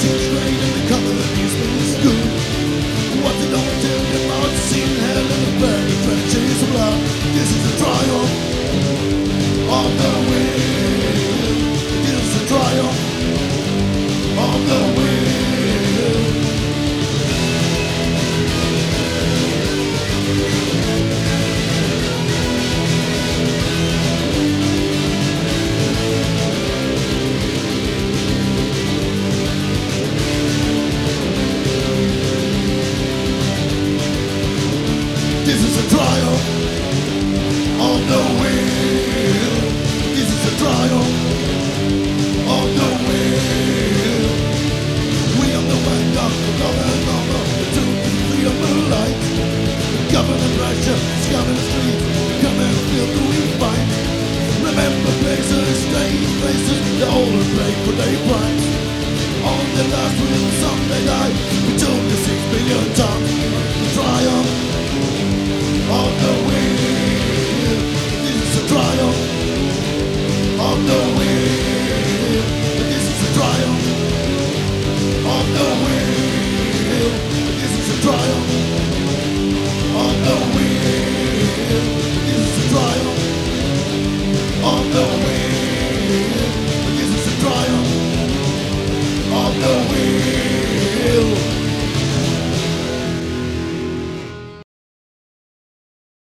the of. What they don't tell you about hell the. This is the triumph of the wind. This is the triumph of the wind. Triumph of the will. This is a trial of the will. We are the wind up, government number to freedom of light. Government pressure, scum in the streets, come and feel the we fight. Remember places, strange places, the older play for their price. On the last will someday die, we told you six billion times. This